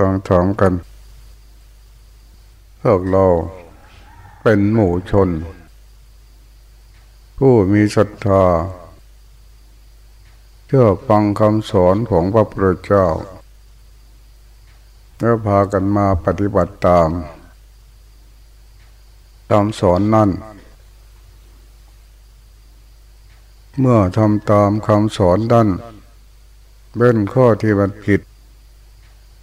ฟังถามกันพวกเราเป็นหมู่ชน ผู้มีศรัทธาเชื่อฟังคำสอนของพระพุทธเจ้าแล้วพากันมาปฏิบัติตามคำสอนนั่น เมื่อทำตามคำสอนนั่นเบ้นข้อที่มันผิด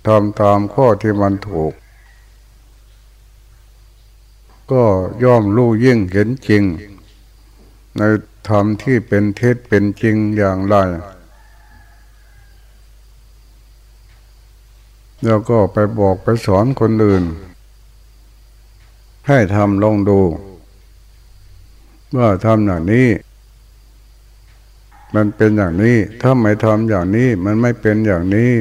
ทำตามข้อที่มันถูก ก็ย่อมรู้ยิ่งเห็นจริง ในธรรมที่เป็นเท็จเป็นจริงอย่างไร แล้วก็ไปบอกไปสอนคนอื่น ให้ทำลองดู ว่าทำอย่างนี้มันเป็นอย่างนี้ ถ้าไม่ทำอย่างนี้ มันไม่เป็นอย่างนี้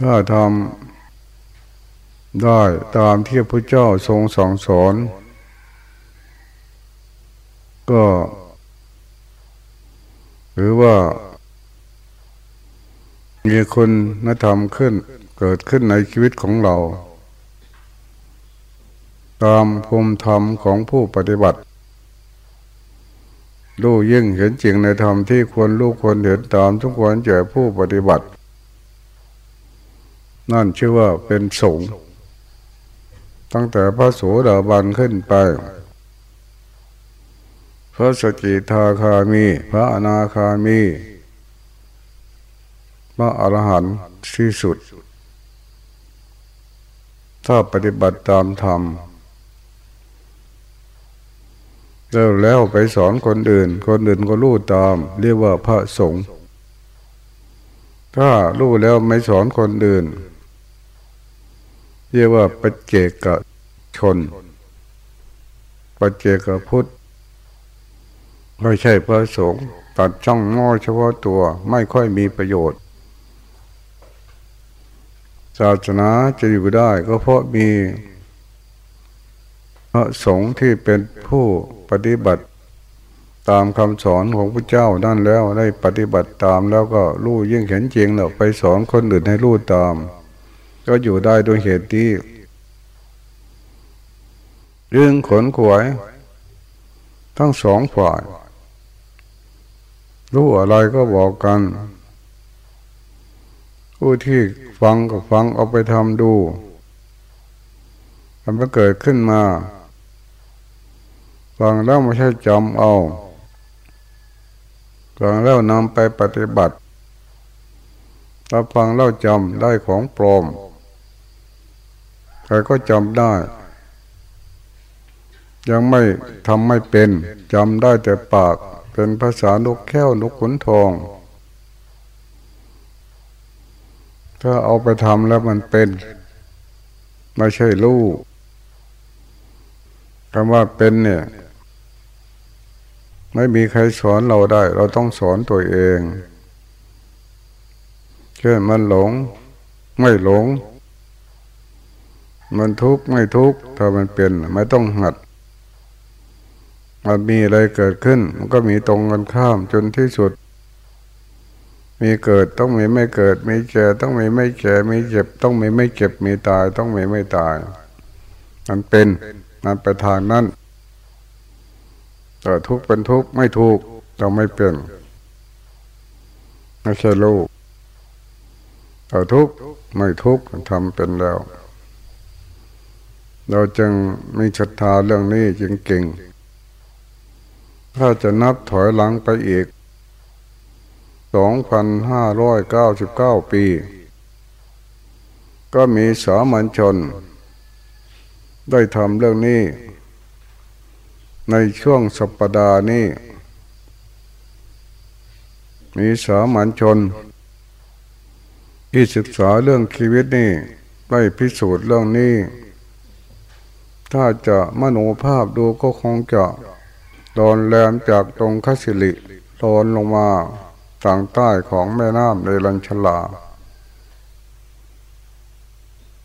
ถ้าทำได้ตามที่พระเจ้าทรงสั่งสอน ก็หรือว่า มีคุณธรรมขึ้นเกิดขึ้นในชีวิตของเรา ตามภูมิธรรมของผู้ปฏิบัติรู้ยิ่งเห็นจริงในธรรมที่ควรรู้ควรเห็นตามทุกคนเจอผู้ปฏิบัติ นั่นชื่อว่าเป็นสงฆ์ตั้งแต่พระโสดาบันขึ้นไป พระสกิทาคามี พระอนาคามี พระอรหันต์ที่สุด ถ้าปฏิบัติตามธรรมแล้วแล้วไปสอนคนอื่น คนอื่นก็รู้ตาม เรียกว่าพระสงฆ์ถ้ารู้แล้วไม่สอนคนอื่น เรียกว่าปัจเจกชน ปัจเจกพุทธไม่ใช่พระสงฆ์ตัดช่องง้อเฉพาะตัวไม่ค่อยมีประโยชน์ ศาสนาจะอยู่ได้ก็เพราะมีพระสงฆ์ที่เป็นผู้ปฏิบัติตามคำสอนของพระเจ้านั่นแล้วได้ปฏิบัติตามแล้วก็รู้ยิ่งเห็นจริงแล้วไปสอนคนอื่นให้รู้ตาม ก็อยู่ได้โดยเหตุที่เรื่องขนขวายทั้งสองฝ่าย รู้อะไรก็บอกกัน ผู้ที่ฟังก็ฟังเอาไปทำดูมันเกิดขึ้นมา ฟังแล้วไม่ใช่จำเอาฟังแล้วนำไปปฏิบัติถ้าฟังแล้วจำได้ของปลอม ใครก็จำได้ ยังไม่ทำไม่เป็นจำได้แต่ปากเป็นภาษานกแก้วนกขุนทอง ถ้าเอาไปทำแล้วมันเป็น ไม่ใช่ลูกคำว่าเป็นเนี่ย ไม่มีใครสอนเราได้ เราต้องสอนตัวเอง เช่นมันหลง ไม่หลง มันทุกข์ไม่ทุกข์ถ้ามันเป็นไม่ต้องหัด มันมีอะไรเกิดขึ้น มันก็มีตรงกันข้ามจนที่สุด มีเกิดต้องมีไม่เกิด มีแก่ต้องมีไม่แก่มีเจ็บ ต้องมีไม่เจ็บมีตายต้องมีไม่ตาย มันเป็นมันไปทางนั้นแต่ทุกข์เป็นทุกข์ไม่ทุกข์เราไม่เป็นไม่ใช่ลูกแต่ทุกข์ไม่ทุกข์ทำเป็นแล้ว เราจึงมีศรัทธาเรื่องนี้จริงเก่ง ถ้าจะนับถอยหลังไปอีกสองพันห้าร้อยเก้าสิบเก้าปี ก็มีสามัญชน ได้ทำเรื่องนี้ ในช่วงสัปดาห์นี้ มีสามัญชน ที่ศึกษาเรื่องชีวิตนี้ได้พิสูจน์เรื่องนี้ ถ้าจะมโนภาพดูก็คงจะโดนแรมจากตรงคัสิลิโดนลงมาทางใต้ของแม่น้ำในลันชลา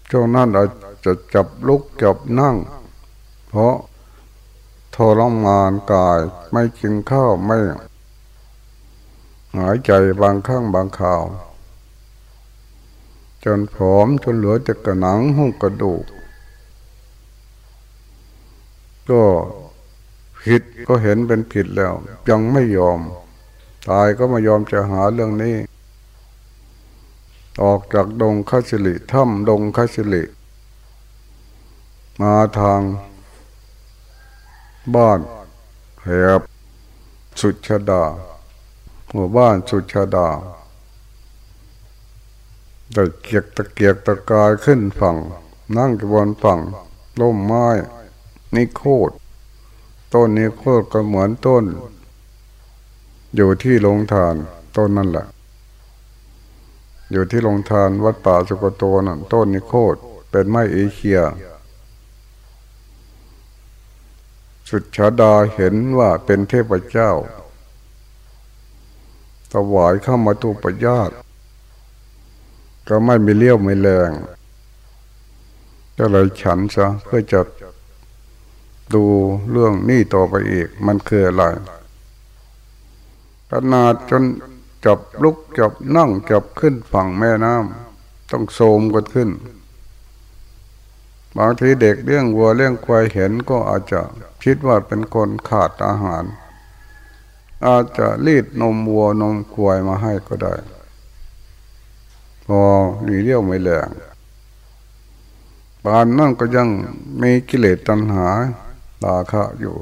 ช่วงนั้นอาจจะจับลุกจับนั่ง เพราะทรมานกายไม่กินข้าวไม่ หายใจบางครั้งบางข่าว จนผอมจนเหลือแต่กระหนังหุ้มกระดูก ก็ผิดก็เห็นเป็นผิดแล้ว ยังไม่ยอม ตายก็ไม่ยอมจะหาเรื่องนี้ ออกจากดงคาสิลิถ้ำดงคาสิลิมาทางบ้านแหบสุชาดาหมู่บ้านสุชาดาตะเกียกตะเกียกตะกายขึ้นฝั่ง นั่งบนฝั่งล่มไม้ นี่โคตต้นนี้โคตก็เหมือนต้น อยู่ที่ลงทานต้นนั่นแหละ อยู่ที่ลงทานวัดป่าสุกโตนั่นต้นนี้โคตเป็นไม้เอเชีย สุดชาดาเห็นว่าเป็นเทพเจ้าถวายเข้ามาตุปยาตก็ไม่มีเลี้ยวไม่แรงก็เลยฉันซะเพื่อจะ ดูเรื่องนี้ต่อไปอีก มันคืออะไรขนาดจนจับลุกจับนั่งจับขึ้นฝั่งแม่น้ำต้องโสมกันขึ้น บางทีเด็กเลี้ยงวัวเลี้ยงควายเห็นก็อาจจะคิดว่าเป็นคนขาดอาหาร อาจจะรีดนมวัวนมควายมาให้ก็ได้พอหนีเลี้ยวไม่แรงปานนั่นก็ยังมีกิเลสตัณหา ตาคะอยู่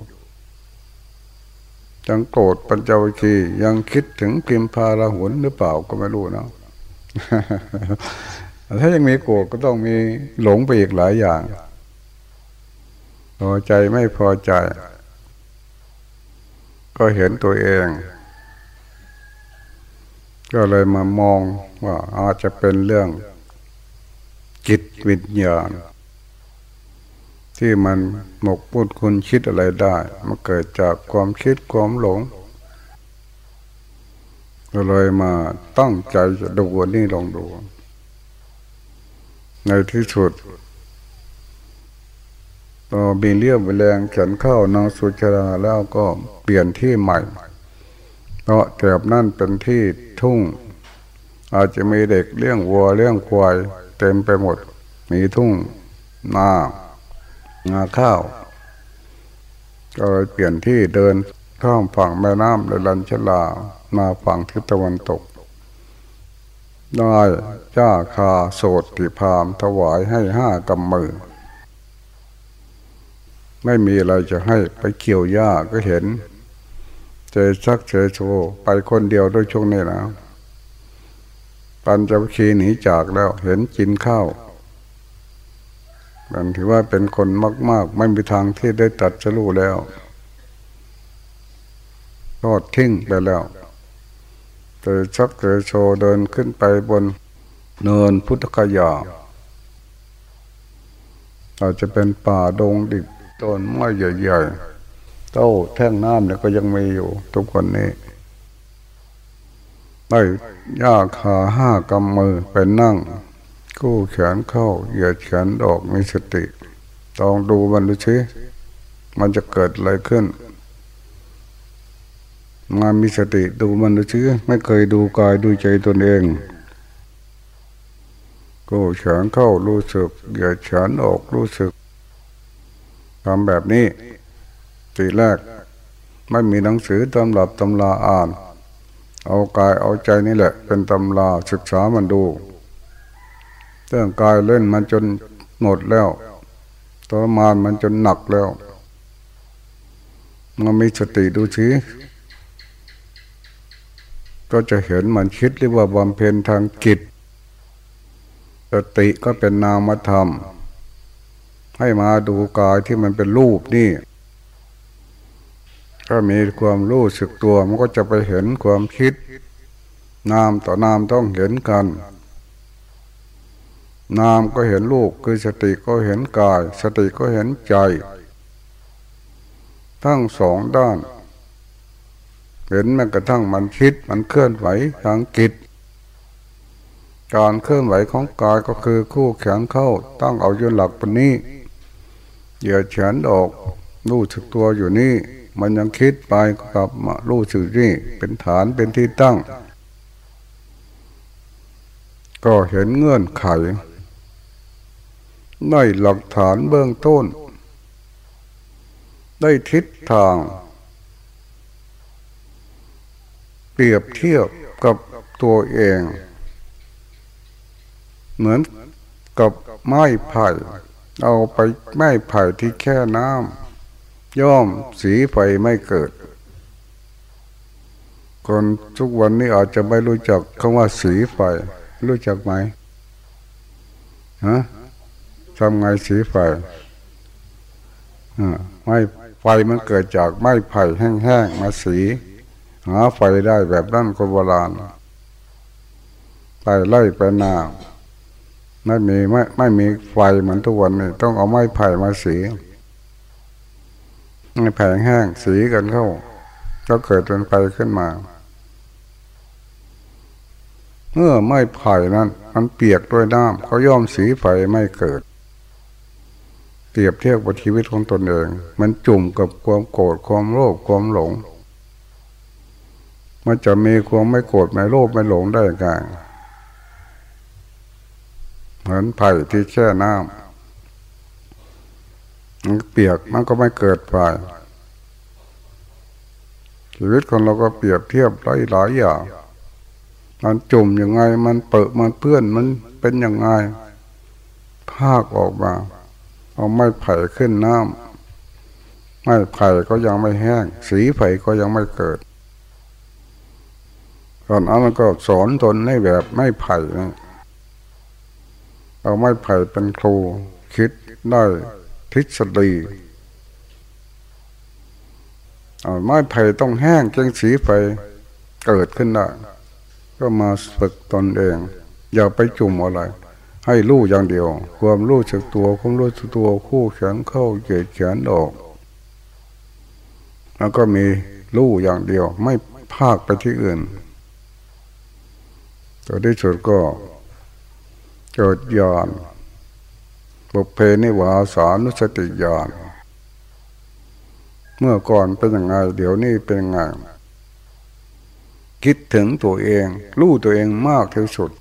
ยังโกรธปัญจวัคคียังคิดถึงกิมพาราหุนหรือเปล่าก็ไม่รู้นะถ้ายังมีโกรธก็ต้องมีหลงไปอีกหลายอย่าง พอใจไม่พอใจ ก็เห็นตัวเอง ก็เลยมามองว่าอาจจะเป็นเรื่องจิตวิญญาณ ที่มันหมกปุ่นคุณคิดอะไรได้มันเกิดจากความคิดความหลงก็เลยมาตั้งใจจะดูวันนี้ลองดู ในที่สุดพอมีเลี้ยวไปแรงเขียนเข้านางสุจราแล้วก็เปลี่ยนที่ใหม่ เพราะแถบนั่นเป็นที่ทุ่ง อาจจะมีเด็กเลี้ยงวัวเลี้ยงควายเต็มไปหมด มีทุ่งนา นาข้าวก็เลยเปลี่ยนที่เดินข้ามฝั่งแม่น้ำเลยลันชลามาฝั่งทิศตะวันตก ได้จ้าคาโสดติพามถวายให้ห้ากำมือ ไม่มีอะไรจะให้ไปเกี่ยวหญ้าก็เห็น เจชักเจโชไปคนเดียวด้วยช่วงนี้นะปันจะคีหนีจากแล้วเห็นกินข้าว มันถือว่าเป็นคนมาก ๆ ไม่มีทางที่ได้ตัดสรู้แล้วทอดทิ้งไปแล้วเจชักเจโชเดินขึ้นไปบนเนินพุทธคยาอาจจะเป็นป่าดงดิบต้นไม้ใหญ่ๆเต้าแท่งน้ำเนี่ยก็ยังมีอยู่ทุกคนนี้ได้ย่าขาห้ากำมือไปนั่ง กู้แขนเข้าเหยียดแขนออกมีสติลองดูมันดูชิมันจะเกิดอะไรขึ้น มามีสติดูมันดูชิไม่เคยดูกายดูใจตนเองกู้แขนเข้ารู้สึกเหยียดแขนออกรู้สึกทำแบบนี้ตีแรก ไม่มีหนังสือตำรับตำลาอ่าน เอากายเอาใจนี่แหละ เป็นตำลาศึกษามันดู รื่องกายเล่นมันจนหมดแล้วตรมานมันจนหนักแล้วมันมีสติดูชีก็จะเห็นมันคิดหรือว่าบำเพ็ญทางจิตสติก็เป็นนามธรรม ให้มาดูกายที่มันเป็นรูปนี่ ถ้ามีความรู้สึกตัวมันก็จะไปเห็นความคิด นามต่อนามต้องเห็นกัน นามก็เห็นลูกคือสติก็เห็นกาย สติก็เห็นใจ ทั้งสองด้าน เห็นแม้กระทั่งมันคิดมันเคลื่อนไหวทางจิตการเคลื่อนไหวของกายก็คือคู่แขนเข้าตั้งเอายนหลักปนี้เหยียดแขนออกรู้สึกตัวอยู่นี่ มันยังคิดไปกับมารู้สึกนี่เป็นฐานเป็นที่ตั้ง ก็เห็นเงื่อนไข ได้หลักฐานเบื้องต้น ได้ทิศทาง เปรียบเทียบกับตัวเอง เหมือนกับไม้ไผ่เอาไปไม้ไผ่ที่แค่น้ำย่อมสีไฟไม่เกิด คนทุกวันนี้อาจจะไม่รู้จักคำว่าสีไฟ รู้จักไหมฮะ ทำไงสีไฟไม้ไฟมันเกิดจากไม้ไผ่แห้งๆมาสี หาไฟได้แบบนั้นคนโบราณไปไล่ไปนาไม่มีไม่ไม่มีไฟเหมือนทุกวันนี้ต้องเอาไม้ไผ่มาสีไม้ไผ่แห้งสีกันเข้าก็เกิดเป็นไฟขึ้นมาเมื่อไม้ไผ่นั้น มันเปียกด้วยน้ำเขาย่อมสีไฟไม่เกิด เปรียบเทียบกับชีวิตของตนเอง มันจุ่มกับความโกรธความโลภความหลง มันจะมีความไม่โกรธไม่โลภไม่หลงได้ไงเหมือนไผ่ที่แช่น้ำมันเปียกมันก็ไม่เกิดไฟชีวิตของเราก็เปรียบเทียบหลายหลายอย่างมันจุ่มยังไง มันเปิดมันเพื่อนมันเป็นยังไงภาคออกมา เอาไม้ไผ่ขึ้นน้ำไม้ไผ่ก็ยังไม่แห้ง สีไผ่ก็ยังไม่เกิดก่อนนั้นก็สอนตนในแบบไม่ไผ่นะเอาไม้ไผ่เป็นครูคิดได้ทฤษฎีเอาไม้ไผ่ต้องแห้งจึงสีไฟเกิดขึ้นได้ก็มาฝึกตนเอง อย่าไปจุ่มอะไร ให้รู้อย่างเดียว ความรู้สึกตัวความรู้สึกตัวคู่แขนเข้าเกยดแขนออก แล้วก็มีรู้อย่างเดียว ไม่ภาคไปที่อื่นตัวที่สุดก็เกิดญาณบุเพนิวาสานุสติญาณเมื่อก่อนเป็นยังไงเดี๋ยวนี้เป็นยังไงคิดถึงตัวเอง รู้ตัวเองมากที่สุด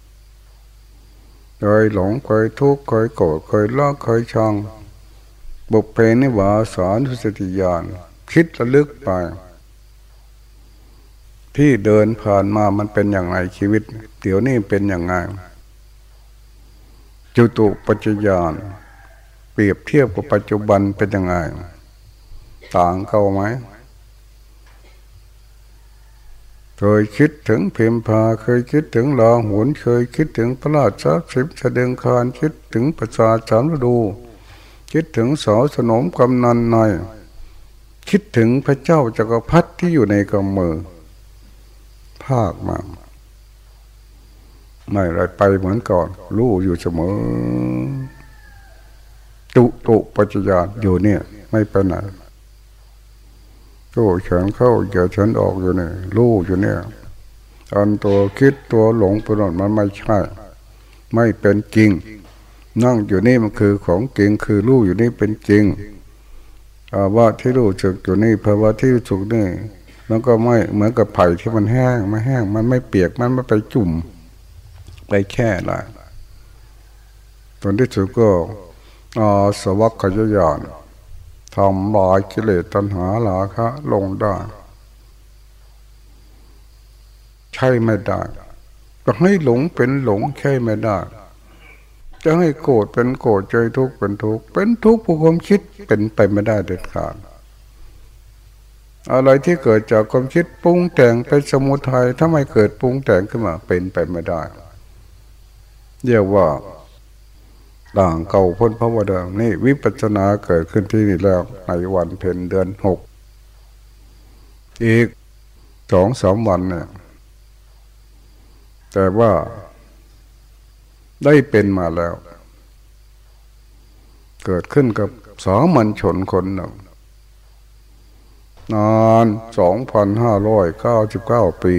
เคยหลงเคยทุกข์เคยโกรธเคยลอกเคยชังบุพเพนิวาสานุสติญาณคิดระลึกไป ที่เดินผ่านมามันเป็นอย่างไรชีวิต เดี๋ยวนี้เป็นอย่างไรจุตุปัจจยานเปรียบเทียบกับปัจจุบันเป็นยังไง ต่างเข้าไหม เคยคิดถึงเพิมพาเคยคิดถึงลาหุนเคยคิดถึงพระราชาสิบเสดงคารคิดถึงประชาชนดู คิดถึงสอสนมกำนันหน่อย คิดถึงพระเจ้าจักรพรรดิที่อยู่ในกำมือ ภาคมาไม่ไรไปเหมือนก่อน รู้อยู่เสมอ ตุตุปัจจยานอยู่เนี่ย ไม่ไปไหน ก็เฉินเข้าเกี่ยวเฉินออกอยู่เนี่ยรู้อยู่เนี่ยอันตัวคิดตัวหลงไปหนมันไม่ใช่ ไม่เป็นจริง นั่งอยู่นี่มันคือของจริงคือรู้อยู่นี่เป็นจริงอาว่าที่รู้จึกอยู่นี่ภาวะที่รู้สึกนี่มันก็ไม่เหมือนกับไผ่ที่มันแห้งไม่แห้ง มันไม่เปียกมันไม่ไปจุ่ม ไปแค่ละตอนที่สุดก็อสวัคขยยาน ทำลายกิเลสตัณหาหลาคะลงได้ ใช่ไม่ได้จะให้หลงเป็นหลงใช่ไม่ได้ จะให้โกรธเป็นโกรธใจทุกข์เป็นทุกข์เป็นทุกข์ผู้ความคิดเป็นไปไม่ได้เด็ดขาดอะไรที่เกิดจากความคิดปรุงแต่งเป็นสมุทัยถ้าไม่เกิดปรุงแต่งขึ้นมาเป็นไปไม่ได้เรียกว่า ต่างเก่าพ้นพระวดามนี่วิปัสนาเกิดขึ้นที่นี่แล้ว ในวันเพ็ญเดือนหกอีกสองสามวันเนี่ยแต่ว่าได้เป็นมาแล้ว เกิดขึ้นกับสามัญชนคนหนึ่งนานสองพันห้าร้อยเก้าสิบเก้าปี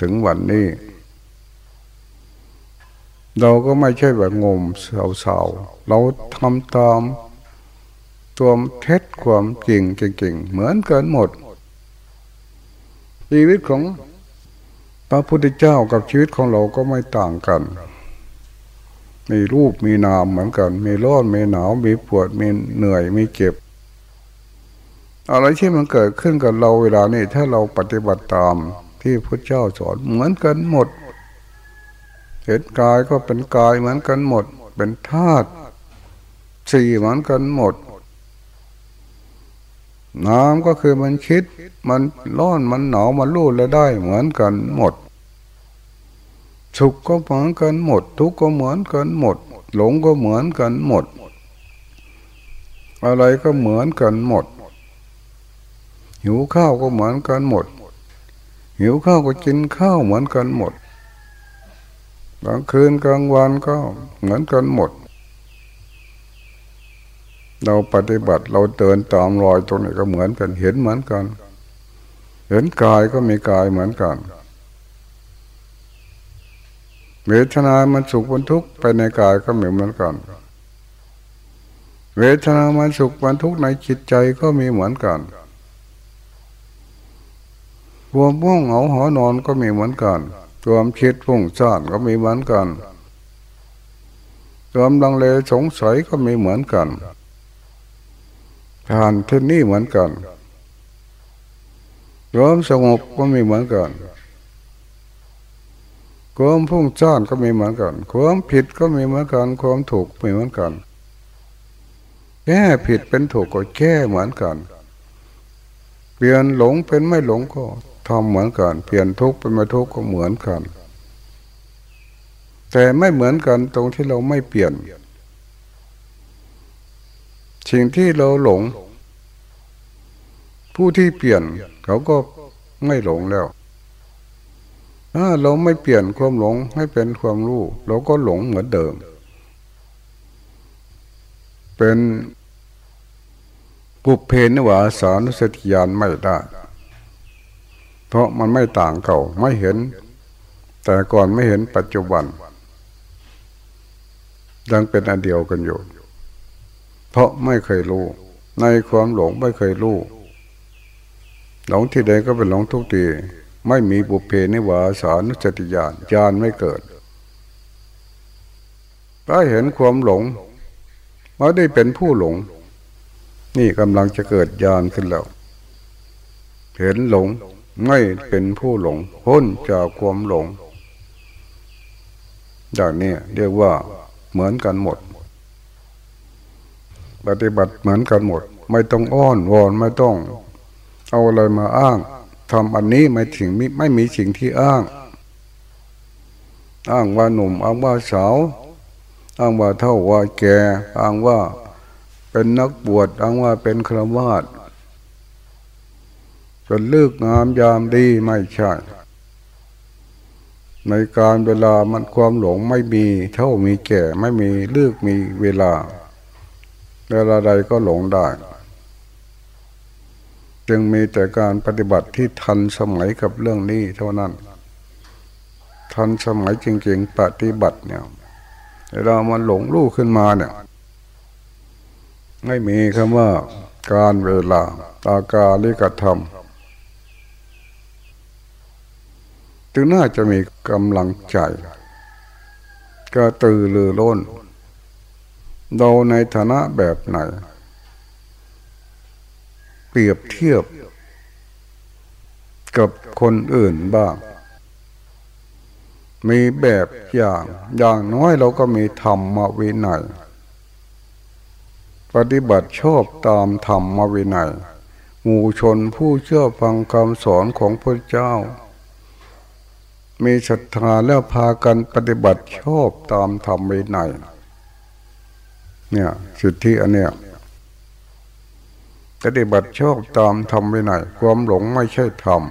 ถึงวันนี้ เราก็ไม่ใช่แบบงมเสาๆเราทำตามตัวเท็จความจริงจริงๆเหมือนกันหมด ชีวิตของพระพุทธเจ้ากับชีวิตของเราก็ไม่ต่างกัน มีรูปมีนามเหมือนกัน มีร้อนมีหนาวมีปวดมีเหนื่อยมีเจ็บอะไรที่มันเกิดขึ้นกับเราเวลานี้ถ้าเราปฏิบัติตามที่พระเจ้าสอนเหมือนกันหมด เห็นกายก็เป็นกายเหมือนกันหมด เป็นธาตุสี่เหมือนกันหมด น้ำก็คือมันคิด มันร้อนมันหนาวมันรู้และได้เหมือนกันหมด สุขก็เหมือนกันหมด ทุกข์ก็เหมือนกันหมด หลงก็เหมือนกันหมด อะไรก็เหมือนกันหมด หิวข้าวก็เหมือนกันหมด หิวข้าวก็กินข้าวเหมือนกันหมด กลางคืนกลางวันก็เหมือนกันหมด เราปฏิบัติเราเดินตามรอยตรงนี้ก็เหมือนกัน เห็นเหมือนกัน เห็นกายก็มีกายเหมือนกันเวทนามันสุขมันทุกข์ไปในกายก็เหมือนกัน เวทนามันสุขมันทุกข์ในจิตใจก็มีเหมือนกันความม่วงเหงาหอนอนก็มีเหมือนกัน ความคิดฟุ้งซ่านก็มีเหมือนกันความลังเลสงสัยก็มีเหมือนกันผ่านที่นี่เหมือนกันความสงบก็มีเหมือนกันความพุ่งจ้านก็มีเหมือนกัน ความผิดก็มีเหมือนกัน ความถูกมีเหมือนกัน แก้ผิดเป็นถูกก็แก้เหมือนกัน เปลี่ยนหลงเป็นไม่หลงก็ ทำเหมือนกันเปลี่ยนทุกข์เป็นม่ทุกข์ก็เหมือนกัน แต่ไม่เหมือนกันตรงที่เราไม่เปลี่ยนสิ่งที่เราหลง ผู้ที่เปลี่ยนเขาก็ไม่หลงแล้วถ้าเราไม่เปลี่ยนความหลงให้เป็นความรู้เราก็หลงเหมือนเดิม เป็นปุเพนวาสานุสติยานไม่ได้ เพราะมันไม่ต่างเก่าไม่เห็น แต่ก่อนไม่เห็นปัจจุบัน ยังเป็นอันเดียวกันอยู่ เพราะไม่เคยรู้ ในความหลงไม่เคยรู้หลงที่ใดก็เป็นหลงทุกทีไม่มีบุพเพนิวาสานุสติญาณญาณไม่เกิดถ้าเห็นความหลงม่ได้เป็นผู้หลง นี่กำลังจะเกิดญาณขึ้นแล้ว เห็นหลง ไม่เป็นผู้หลงพ้นจากความหลงอย่างนี้เรียกว่าเหมือนกันหมด ปฏิบัติเหมือนกันหมด ไม่ต้องอ้อนวอนไม่ต้อง เอาอะไรมาอ้างทำอันนี้ไม่ถึงไม่มีสิ่งที่อ้าง อ้างว่าหนุ่มอ้างว่าสาวอ้างว่าเท่าว่าแก่อ้างว่าเป็นนักบวชอ้างว่าเป็นครวาส เป็นเลือกงามยามดีไม่ใช่ ในการเวลามันความหลงไม่มี เท่ามีแก่ไม่มีเลือกมีเวลาเวลาใดก็หลงได้ จึงมีแต่การปฏิบัติที่ทันสมัยกับเรื่องนี้เท่านั้น ทันสมัยจริงๆปฏิบัติเนี่ยเรามันหลงลู่ขึ้นมาเนี่ย ไม่มีคำว่าการเวลาตากาลิกธรรม จึงน่าจะมีกำลังใจก็ตื่นเรือล้นเราในฐานะแบบไหน เปรียบเทียบ กับคนอื่นบ้าง มีแบบอย่างอย่างน้อยเราก็มีธรรมวินัยปฏิบัติชอบตามธรรมวินัยหมู่ชนผู้เชื่อฟังคำสอนของพระเจ้า มีศรัทธาแล้วพากันปฏิบัติชอบตามธรรมวินัยเนี่ยสิทธิอันเนี้ยปฏิบัติชอบตามธรรมไปไหนความหลงไม่ใช่ธรรม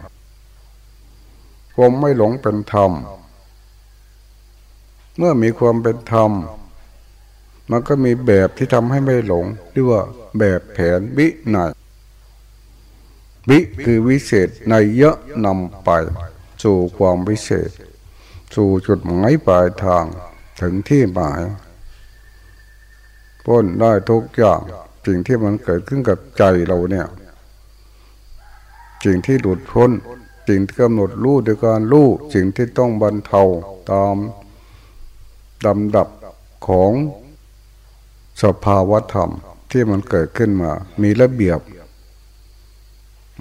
ความไม่หลงเป็นธรรมเมื่อมีความเป็นธรรม มันก็มีแบบที่ทำให้ไม่หลงเรียกว่าแบบแผนวิไนวิคือวิเศษในเยอะนำไป สู่ความวิเศษ สู่จุดหมายปลายทางถึงที่หมาย พ้นได้ทุกอย่างสิ่งที่มันเกิดขึ้นกับใจเราเนี่ยสิ่งที่หลุดพ้นสิ่งที่กำหนดรู้ด้วยการรู้สิ่งที่ต้องบรรเทาตามดำดับของสภาวธรรมที่มันเกิดขึ้นมา มีระเบียบ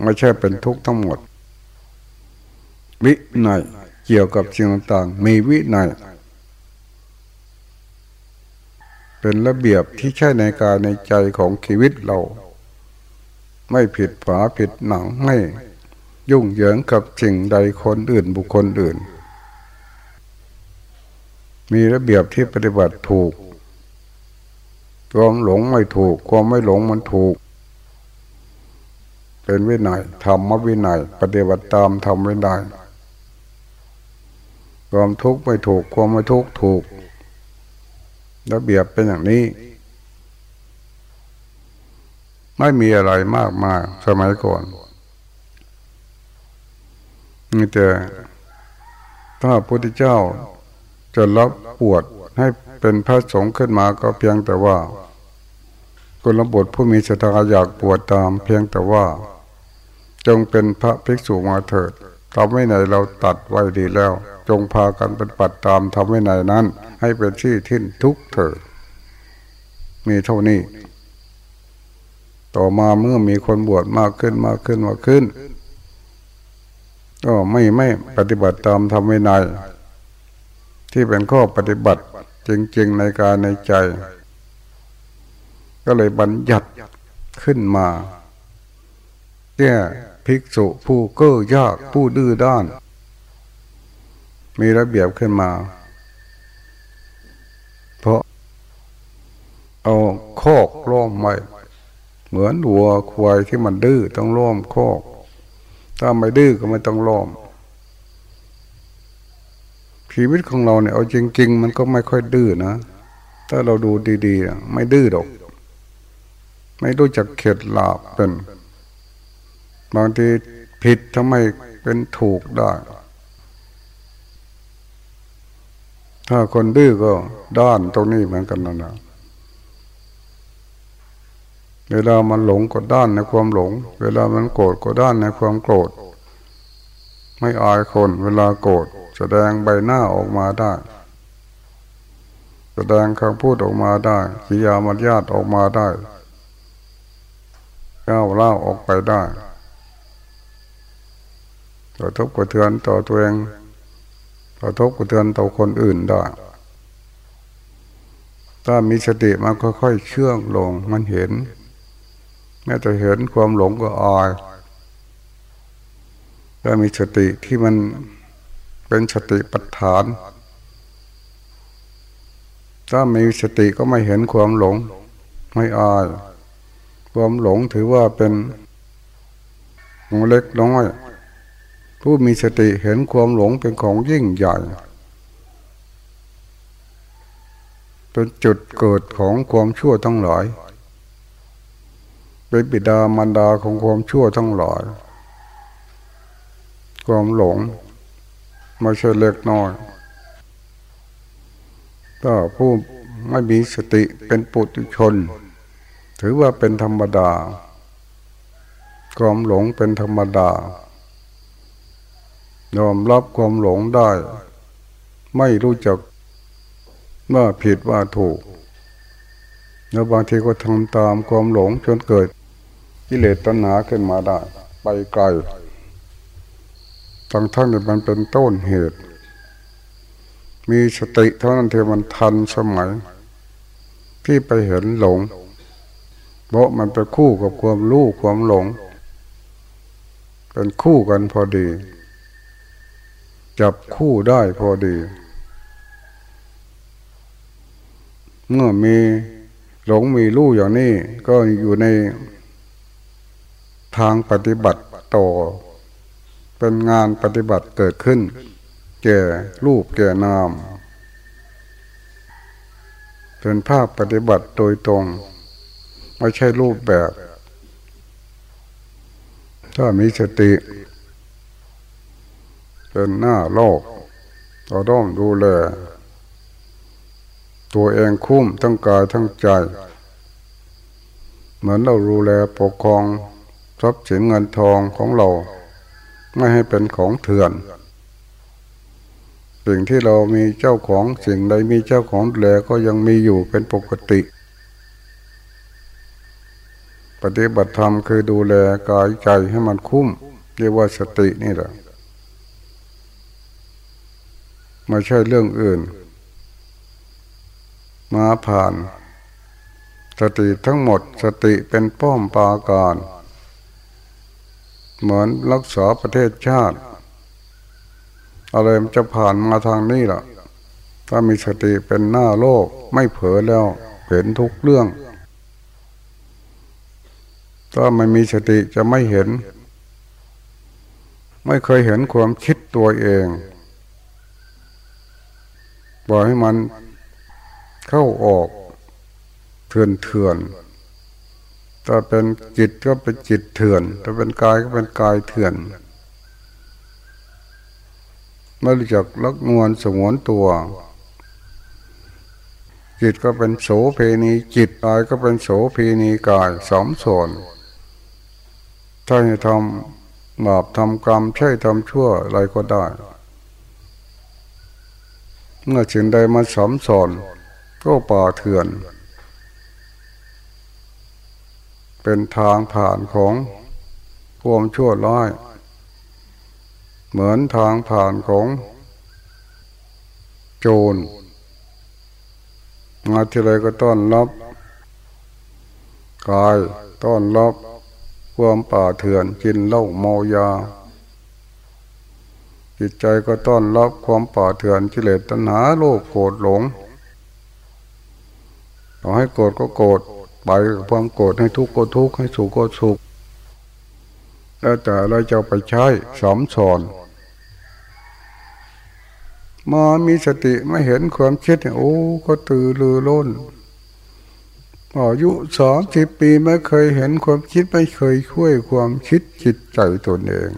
ไม่ใช่เป็นทุกข์ทั้งหมด วิไนเกี่ยวกับสิ่งต่างๆ มีวิไนเป็นระเบียบที่ใช่ในกายในใจของชีวิตเรา ไม่ผิดฝาผิดหนังไม่ยุ่งเหยิงกับสิ่งใดคนอื่นบุคคลอื่น มีระเบียบที่ปฏิบัติถูกความหลงไม่ถูกความไม่หลงมันถูก เป็นวินัยธรรมวินัย ปฏิบัติตามธรรมวินัย ความทุกข์ไม่ถูกความไม่ทุกข์ถูกระเบียบเป็นอย่างนี้ ไม่มีอะไรมากมายสมัยก่อนมีแต่ถ้าพระพุทธเจ้าจะรับปวดให้เป็นพระสงฆ์ขึ้นมาก็เพียงแต่ว่ากุลบุตรผู้มีศรัทธาอยากปวดตาม เพียงแต่ว่า จงเป็นพระภิกษุมาเถิดทำไม่ไหนเราตัดไว้ดีแล้ว จงพากันเป็นปัดตามทำไม่ไหนนั้น ให้เป็นที่ทิ้นทุกเถิดมีเท่านี้ ต่อมาเมื่อมีคนบวชมากขึ้นมากขึ้นมากขึ้น ก็ไม่ไม่ปฏิบัติตามทำไม่ไหนที่เป็นข้อปฏิบัติจริง ๆ ในการในใจ ก็เลยบัญญัติขึ้นมาแก้ภิกษุผู้เก้อยากผู้ดื้อด้าน มีระเบียบขึ้นมา เพราะเอาโคกล้อมไว้เหมือนวัวควายที่มันดื้อต้องล้อมโคก ถ้าไม่ดื้อก็ไม่ต้องล้อมชีวิตของเราเนี่ยเอาจริง ๆ มันก็ไม่ค่อยดื้อนะ ถ้าเราดูดีๆ ไม่ดื้อหรอก ไม่รู้จักเข็ดหลาบเป็น บางทีผิดทำไมเป็นถูกได้ ถ้าคนดื้อก็ด้านตรงนี้เหมือนกันนะนะเวลามันหลงก็ด้านในความหลง เวลามันโกรธก็ด้านในความโกรธ ไม่อายคน เวลาโกรธแสดงใบหน้าออกมาได้ แสดงคำพูดออกมาได้กิยามัญญาตออกมาได้ก้าวเล่าออกไปได้กระทบกระเทือนต่อตัวเอง กระทบกระเทือนต่อคนอื่นได้ถ้ามีสติมันค่อยๆเชื่องลงมันเห็น แม้จะเห็นความหลงก็อายถ้ามีสติที่มันเป็นสติปัฏฐาน ถ้ามีสติก็ไม่เห็นความหลง ไม่อาย ความหลงถือว่าเป็นของเล็กน้อย ผู้มีสติเห็นความหลงเป็นของยิ่งใหญ่เป็นจุดเกิดของความชั่วทั้งหลาย เป็นบิดามารดาของความชั่วทั้งหลาย ความหลงไม่ใช่เล็กน้อยก็ผู้ไม่มีสติเป็นปุถุชน ถือว่าเป็นธรรมดา ความหลงเป็นธรรมดา ยอมรับความหลงได้ ไม่รู้จักว่าผิดว่าถูก แล้วบางทีก็ทำตามความหลงจนเกิดกิเลสตัณหาขึ้นมาได้ ไปไกลทั้งทั้งนี่มันเป็นต้นเหตุ มีสติเท่านั้นที่มันทันสมัย ที่ไปเห็นหลง เพราะมันเป็นคู่กับความรู้ความหลง เป็นคู่กันพอดี จับคู่ได้พอดี เมื่อมีหลงมีรู้อย่างนี้ก็อยู่ในทางปฏิบัติต่อ เป็นงานปฏิบัติเกิดขึ้น แก่รูปแก่นามเป็นภาพปฏิบัติโดยตรง ไม่ใช่รูปแบบ ถ้ามีสติ เป็นหน้าโลกเราต้องดูแลตัวเองคุ้มทั้งกายทั้งใจ เหมือนเราดูแลปกครองทรัพย์สินเงินทองของเรา ไม่ให้เป็นของเถื่อน สิ่งที่เรามีเจ้าของสิ่งใดมีเจ้าของดูแลก็ยังมีอยู่เป็นปกติ ปฏิบัติธรรมคือดูแลกายใจให้มันคุ้ม เรียกว่าสตินี่แหละ ไม่ใช่เรื่องอื่น มาผ่าน สติทั้งหมดสติเป็นป้อมปาการ เหมือนรักษาประเทศชาติ อะไรมันจะผ่านมาทางนี้ล่ะ ถ้ามีสติเป็นหน้าโลกไม่เผลอแล้วเห็นทุกเรื่อง ถ้าไม่มีสติจะไม่เห็น ไม่เคยเห็นความคิดตัวเอง ปล่อยให้มันเข้าออกเถื่อนเถื่อนถ้าเป็นจิตก็เป็นจิตเถื่อนถ้าเป็นกายก็เป็นกายเถื่อนไม่รู้จักลักนวลสงวนตัว จิตก็เป็นโสเพณีจิตกายก็เป็นโสเพณีกายสองส่วนถ้าให้ทำบาปทำกรรมใช่ทำชั่วอะไรก็ได้ เมื่อสิ่งใดมาสมสอนก็ป่าเถื่อน เป็นทางผ่านของความชั่วร้าย เหมือนทางผ่านของโจรมาที่ไรก็ต้อนรับกายต้อนรับความป่าเถื่อนกินเหล้าเมายา จิตใจก็ต้อนรับความป่าเถื่อนกิเลสตัณหาโลภโกรธหลงต่อให้โกรธก็โกรธไปกับความโกรธให้ทุกข์ก็ทุกข์ให้สุขก็สุขแล้วแต่เราจะไปใช้สอมสอนมามีสติไม่เห็นความคิดโอ้ก็ตื่นลือล้นอายุสองสิบปีไม่เคยเห็นความคิดไม่เคยช่วยความคิดจิตใจตนเอง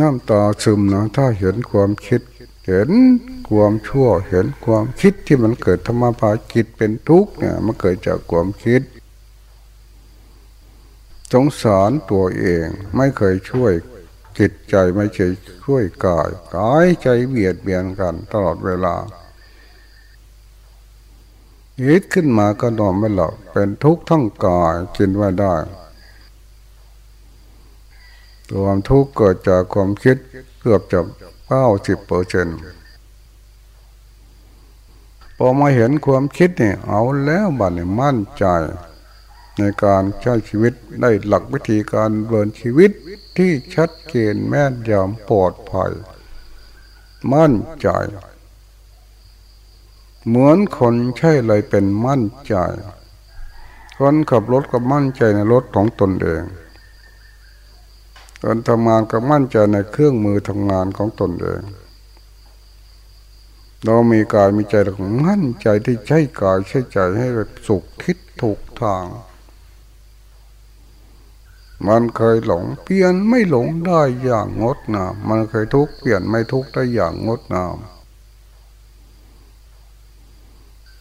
น้ำตาซึมนะถ้าเห็นความคิด เห็นความชั่ว เห็นความคิดที่มันเกิดธรรมภากิจเป็นทุกข์เนี่ยมันเกิดจากความคิด สงสารตัวเองไม่เคยช่วยจิตใจไม่เคยช่วยกายกายใจเบียดเบียนกันตลอดเวลาฮิตขึ้นมาก็นอนไม่หลับเป็นทุกข์ทั้งกายกินไม่ได้ ความทุกข์เกิดจากความคิดเกือบจะเก้าสิบเปอร์เซ็นต์พอมาเห็นความคิดเนี่ยเอาแล้วบัดเนี่ยมั่นใจในการใช้ชีวิตได้หลักวิธีการเดินชีวิตที่ชัดเจนแม่นยำปลอดภัย มั่นใจ เหมือนคนใช่เลยเป็นมั่นใจ คนขับรถก็มั่นใจในรถของตนเอง ตอนทำงานก็มั่นใจในเครื่องมือทำงานของตนเองเรามีกายมีใจเรามั่นใจที่ใช้กายใช้ใจให้สุขคิดถูกทาง มันเคยหลงเปลี่ยนไม่หลงได้อย่างงดงาม มันเคยทุกข์เปลี่ยนไม่ทุกข์ได้อย่างงดงาม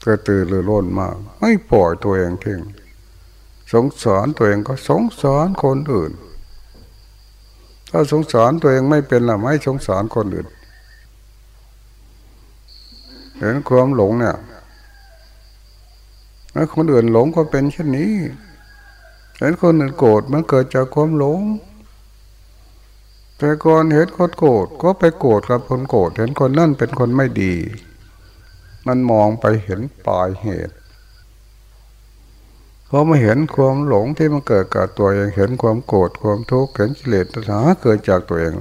ก็ตื่นเลยล้นมาก ไม่ปล่อยตัวเองทิ้งสงสารตัวเองก็สงสารคนอื่น ถ้าสงสารตัวเองไม่เป็นละไม่สงสารคนอื่นเห็นความหลงเนี่ยแล้วคนอื่นหลงก็เป็นเช่นนี้เห็นคนอื่นโกรธมันเกิดจากความหลง แต่ก่อนเห็นคนโกรธก็ไปโกรธกับคนโกรธเห็นคนนั่นเป็นคนไม่ดี มันมองไปเห็นปลายเหตุ พอมาเห็นความหลงที่มันเกิดกับตัวเองเห็นความโกรธความทุกข์เห็นกิเลสตัณหาเกิดจากตัวเอง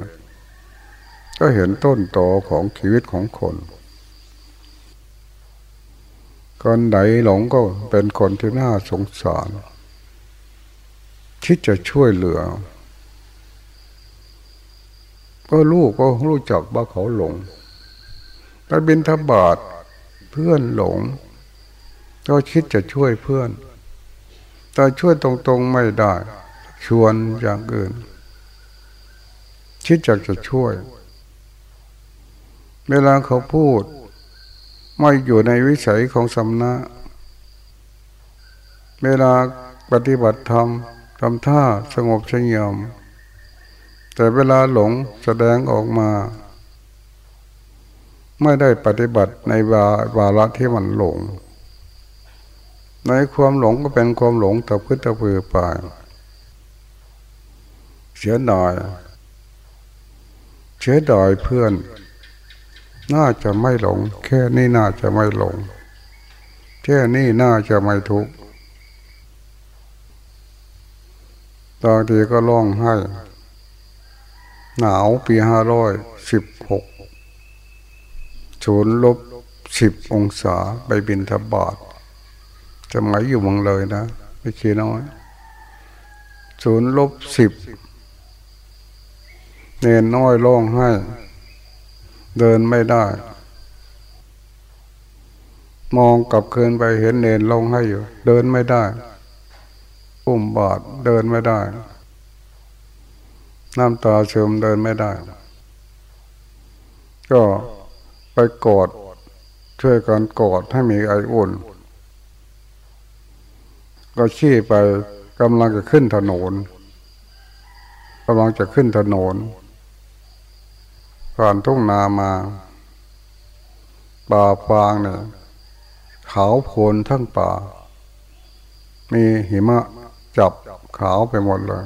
ก็เห็นต้นตอของชีวิตของคนคนไหนหลงก็เป็นคนที่น่าสงสารคิดจะช่วยเหลือ ก็ลูกก็รู้จักว่าเขาหลงไปบินทบาทเพื่อนหลง ก็คิดจะช่วยเพื่อน แต่ช่วยตรงๆไม่ได้ ชวนอย่างอื่นคิดอยากจะช่วย เวลาเขาพูด ไม่อยู่ในวิสัยของสำนักเวลาปฏิบัติธรรมทำท่าสงบเฉยมแต่เวลาหลงแสดงออกมา ไม่ได้ปฏิบัติในวาวาระที่มันหลง ในความหลงก็เป็นความหลงตะพื้นตะพือไปเสียดายเสียดายเพื่อน น่าจะไม่หลง แค่นี้น่าจะไม่หลง แค่นี้น่าจะไม่ทุกข์บางทีก็ร้องไห้ หนาวปีห้าร้อยสิบหกศูนย์ลบสิบองศาไปบินทบาท จะหมายอยู่เมืองเลยนะไม่คีน้อยศูนย์ลบสิบเนนน้อยร้องไห้ เดินไม่ได้ มองกลับคืนไปเห็นเนนร้องไห้อยู่ เดินไม่ได้อุ้มบาดเดินไม่ได้ น้ำตาเชิมเดินไม่ได้ ก็ไปกอดช่วยกันกอดให้มีไออุ่น ก็ขี่ไปกำลังจะขึ้นถนนกำลังจะขึ้นถนนผ่านทุ่งนามาป่าฟางเนี่ยขาวโพลนทั้งป่า มีหิมะจับขาวไปหมดเลย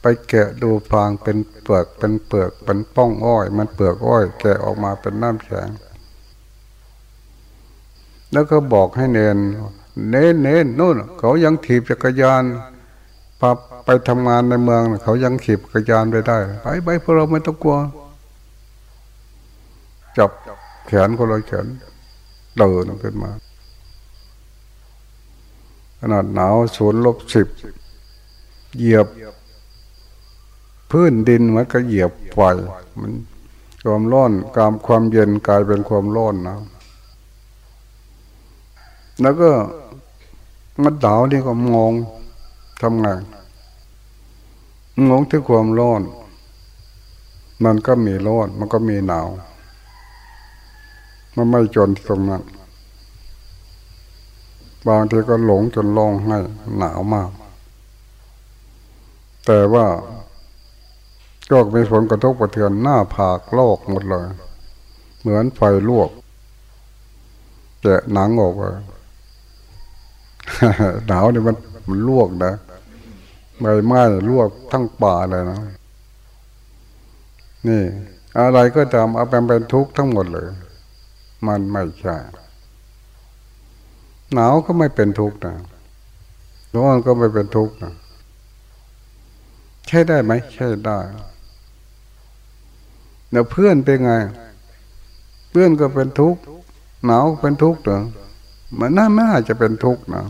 ไปแกะดูฟางเป็นเปลือกเป็นเปลือกเป็นป้องอ้อย มันเปลือกอ้อย แกะออกมาเป็นน้ำแข็งแล้วก็บอกให้เนน เน้นเน้นนู่นเขายังถีบจักรยานพาไปทำงานในเมือง เขายังขีบจักรยานไปได้ ไปไปพวกเราไม่ต้องกลัว จับแขนคนละแขนเดินขึ้นมา ขนาดหนาวศูนย์ลบสิบเหยียบ พื้นดินมันก็เหยียบไฟมันความร้อนกามความเย็นกลายเป็นความร้อนนะ แล้วก็ มันดาวนี่ก็มองทำไงงงที่ความร้อน มันก็มีร้อน มันก็มีหนาว มันไม่จนตรงนั้นบางทีก็หลงจนร้องให้หนาวมาก แต่ว่าก็มีผลกระทบกระเทือนหน้าผากโลกหมดเลย เหมือนไฟลวกแกะหนังออกไป หนาวเนี่ยมันมันลวกนะใบไม้ลวกทั้งป่าเลยนะ นี่ อะไรก็ตามเอาเป็นเป็นทุกข์ทั้งหมดเลย มันไม่ใช่หนาวก็ไม่เป็นทุกข์นะร้อนก็ไม่เป็นทุกข์นะใช่ได้ไหมใช่ได้เดี๋ยวเพื่อนเป็นไง เพื่อนก็เป็นทุกข์หนาวเป็นทุกข์เหรอมันน่าไม่น่าจะเป็นทุกข์นะ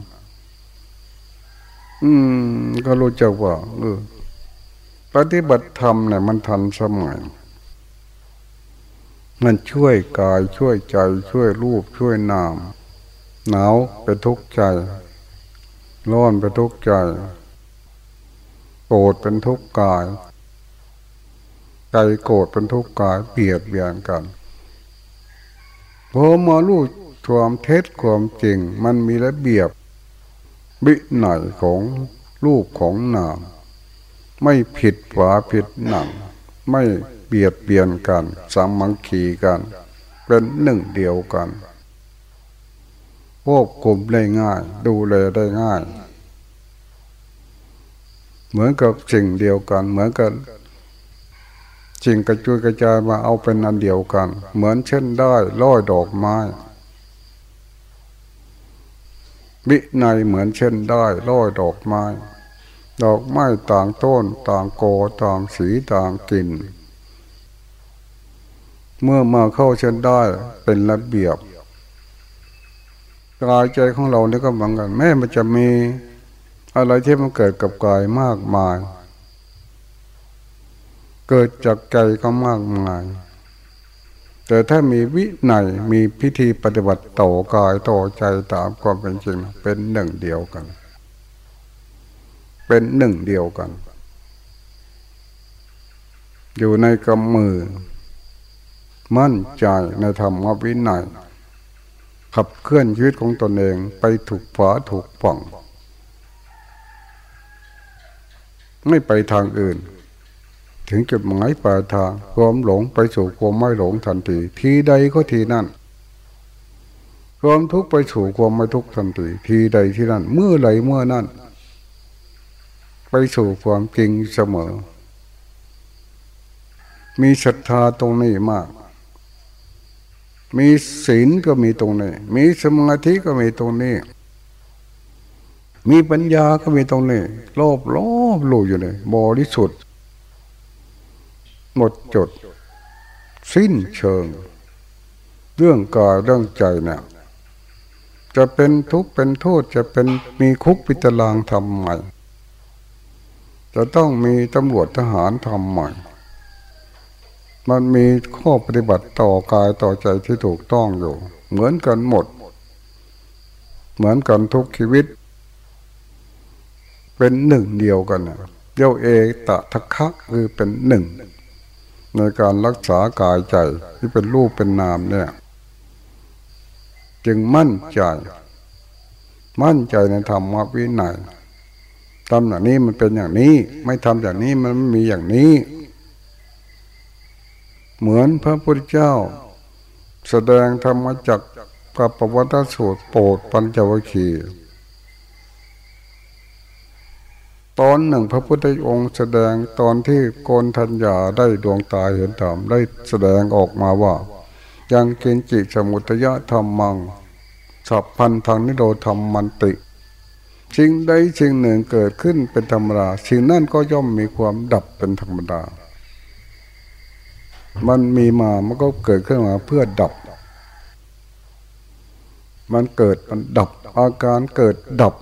อืม ก็รู้จักว่าเออปฏิบัติธรรมเนี่ยมันทันสมัย มันช่วยกายช่วยใจช่วยรูปช่วยนาม หนาวเป็นทุกข์ใจ ร้อนเป็นทุกข์ใจโกรธเป็นทุกข์กาย ใจโกรธเป็นทุกข์กายเปรียบเบียนกันพอมารู้ความเท็จความจริง มันมีระเบียบ บิหน่อยของรูปของนาม ไม่ผิดฝาผิดหนัง ไม่เบียดเบียนกันสามังคีกัน เป็นหนึ่งเดียวกันควบคุมได้ง่าย ดูแลได้ง่าย เหมือนกับสิ่งเดียวกัน เหมือนกันสิ่งกระจุยกระจายมาเอาเป็นอันเดียวกัน เหมือนเช่นได้ร้อยดอกไม้ วิในเหมือนเช่นได้ร้อยดอกไม้ ดอกไม้ต่างต้น ต่างโกต่างสีต่างกลิ่น เมื่อมาเข้าเช่นได้เป็นระเบียบกายใจของเราเนี่ยก็เหมือนกันแม้มันจะมีอะไรที่มันเกิดกับกายมากมาย เกิดจากใจก็มากมาย แต่ถ้ามีวิไนมีพิธีปฏิบัติต่อกายต่อใจตามความเป็นจริงเป็นหนึ่งเดียวกัน เป็นหนึ่งเดียวกัน อยู่ในกำมือ มั่นใจในธรรมวินัยขับเคลื่อนชีวิตของตนเองไปถูกฝาถูกฝั่งไม่ไปทางอื่น ถึงจุดหมายปลายทางความหลงไปสู่ความไม่หลงทันที ทีใดก็ทีนั่นความทุกข์ไปสู่ความไม่ทุกข์ทันทีทีใดที่นั่นเมื่อไหรเมื่อนั่น ไปสู่ความจริงเสมอ มีศรัทธาตรงนี้มาก มีศีลก็มีตรงนี้ มีสมาธิก็มีตรงนี้ มีปัญญาก็มีตรงนี้รอบรอบรู้อยู่เลยบริสุทธิ์ หมดจด สิ้นเชิง เรื่องกายเรื่องใจเนี่ยจะเป็นทุกข์เป็นโทษจะเป็นมีคุกปิตารางทำใหม่ จะต้องมีตำรวจทหารทำใหม่ มันมีข้อปฏิบัติต่อกายต่อใจที่ถูกต้องอยู่ เหมือนกันหมด เหมือนกันทุกชีวิต เป็นหนึ่งเดียวกันเดียวเอตะทักคะคือเป็นหนึ่ง ในการรักษากายใจที่เป็นรูปเป็นนามเนี่ย จึงมั่นใจ มั่นใจในธรรมวินัยทำอย่างนี้มันเป็นอย่างนี้ ไม่ทำอย่างนี้มันมีอย่างนี้ เหมือนพระพุทธเจ้า แสดงธรรมจักกับปวัตสูตรโปรดปัญจวัคคีย์ ตอนหนึ่งพระพุทธองค์แสดงตอนที่โกนทัญญาได้ดวงตาเห็นธรรมได้แสดงออกมาว่า ยังเกณจิสมุทยะธรรมมังสับพันทางนิโรธรรมมันติสิ่งใดสิ่งหนึ่งเกิดขึ้นเป็นธรรมดาสิ่งนั้นก็ย่อมมีความดับเป็นธรรมดา มันมีมามันก็เกิดขึ้นมาเพื่อดับ มันเกิดมันดับ อาการเกิดดับ